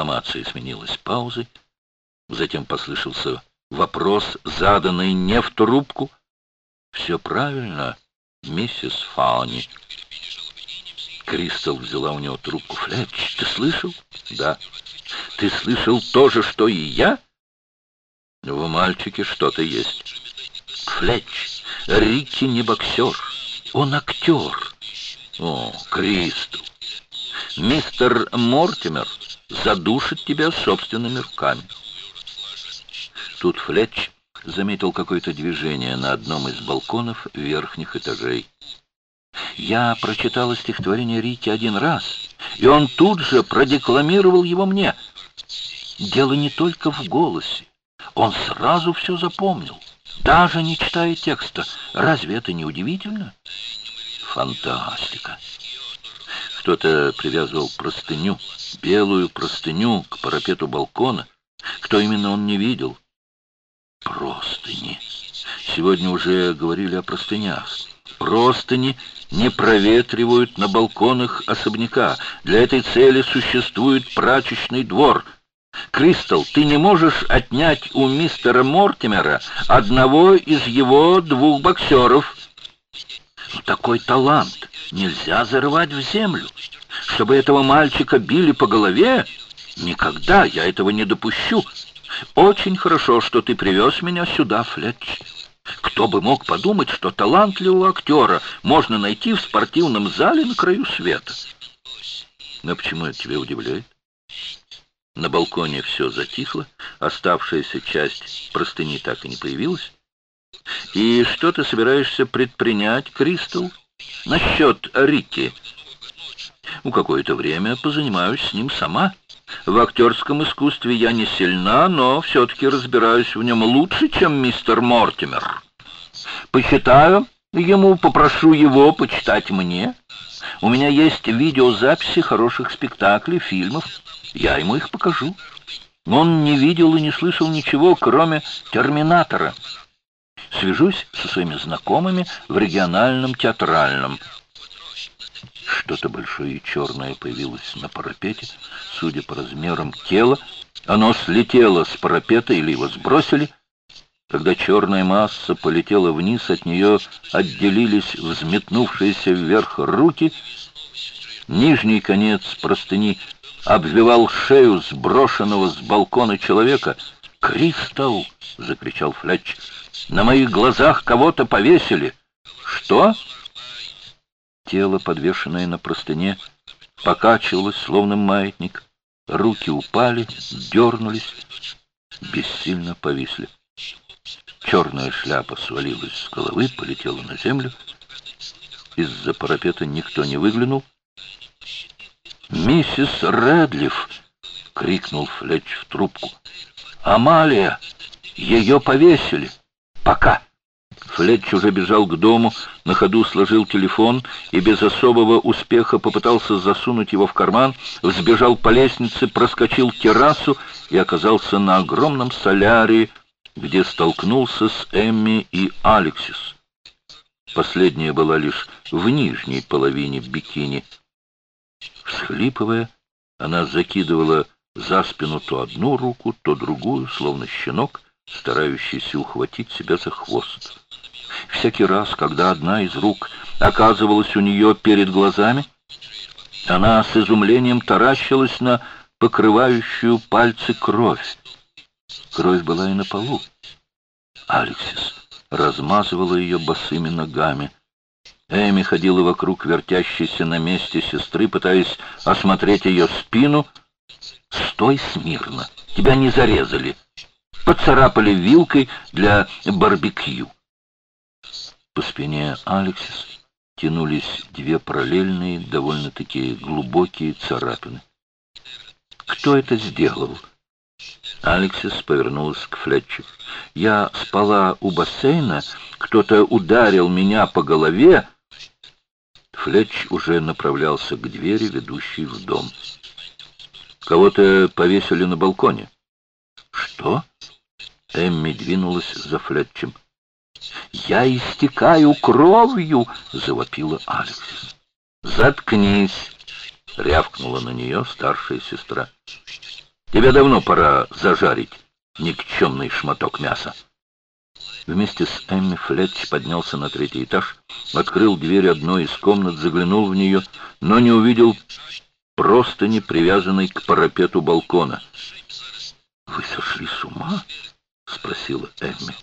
Декламация сменилась паузой. Затем послышался вопрос, заданный не в трубку. «Все правильно, миссис Фауни». Кристал взяла у него трубку. «Флетч, ты слышал?» «Да». «Ты слышал то же, что и я?» «В мальчике что-то есть». «Флетч, Рикки не боксер, он актер». «О, Кристал, мистер Мортимер задушит тебя собственными руками». Тут Флетч заметил какое-то движение на одном из балконов верхних этажей. Я прочитала стихотворение Рики один раз, и он тут же продекламировал его мне. Дело не только в голосе. Он сразу все запомнил, даже не читая текста. Разве это не удивительно? Фантастика. Кто-то привязывал простыню, белую простыню к парапету балкона. Кто именно он не видел. Простыни. Сегодня уже говорили о простынях. Простыни не проветривают на балконах особняка. Для этой цели существует прачечный двор. Кристал, ты не можешь отнять у мистера Мортимера одного из его двух боксеров. Такой талант нельзя зарывать в землю. Чтобы этого мальчика били по голове, никогда я этого не допущу. Очень хорошо, что ты привез меня сюда, Флетч. Кто бы мог подумать, что талантливого актера можно найти в спортивном зале на краю света? Но почему это тебя удивляет? На балконе все затихло, оставшаяся часть простыни так и не появилась. И что ты собираешься предпринять, Кристал, насчет Рикки? Ну, какое-то время позанимаюсь с ним сама. В актерском искусстве я не сильна, но все-таки разбираюсь в нем лучше, чем мистер Мортимер. Почитаю ему, попрошу его почитать мне. У меня есть видеозаписи хороших спектаклей, фильмов. Я ему их покажу. Он не видел и не слышал ничего, кроме «Терминатора». Свяжусь со своими знакомыми в региональном театральном. Что-то большое и черное появилось на парапете, судя по размерам тела. Оно слетело с парапета или его сбросили. Когда черная масса полетела вниз, от нее отделились взметнувшиеся вверх руки. Нижний конец простыни обвивал шею сброшенного с балкона человека. «Кристалл!» — закричал Флетч. «На моих глазах кого-то повесили!» «Что?» Тело, подвешенное на простыне, покачивалось, словно маятник. Руки упали, дернулись, бессильно повисли. Черная шляпа свалилась с головы, полетела на землю. Из-за парапета никто не выглянул. «Миссис Рэдлиф!» — крикнул Флетч в трубку. «Амалия! Ее повесили! Пока!» Флетч уже бежал к дому, на ходу сложил телефон и без особого успеха попытался засунуть его в карман, взбежал по лестнице, проскочил террасу и оказался на огромном солярии, где столкнулся с Эмми и Алексис. Последняя была лишь в нижней половине бикини. Всхлипывая, она закидывала за спину то одну руку, то другую, словно щенок, старающийся ухватить себя за хвост. Всякий раз, когда одна из рук оказывалась у нее перед глазами, она с изумлением таращилась на покрывающую пальцы кровь. Кровь была и на полу. Алексис размазывала ее босыми ногами. Эми ходила вокруг вертящейся на месте сестры, пытаясь осмотреть ее спину. «Стой смирно! Тебя не зарезали!» Поцарапали вилкой для барбекю. По спине Алексис тянулись две параллельные, довольно-таки глубокие царапины. «Кто это сделал?» Алексис повернулась к Флетчу. «Я спала у бассейна, кто-то ударил меня по голове». Флетч уже направлялся к двери, ведущей в дом. Кого-то повесили на балконе. Что? Эмми двинулась за Флетчем. «Я истекаю кровью!» — завопила Алекс. «Заткнись!» — рявкнула на нее старшая сестра. Тебе давно пора зажарить, никчемный шматок мяса!» Вместе с Эмми Флетч поднялся на третий этаж, открыл дверь одной из комнат, заглянул в нее, но не увидел простыни, привязанной к парапету балкона. «Вы сошли с ума?» — спросила Эмми.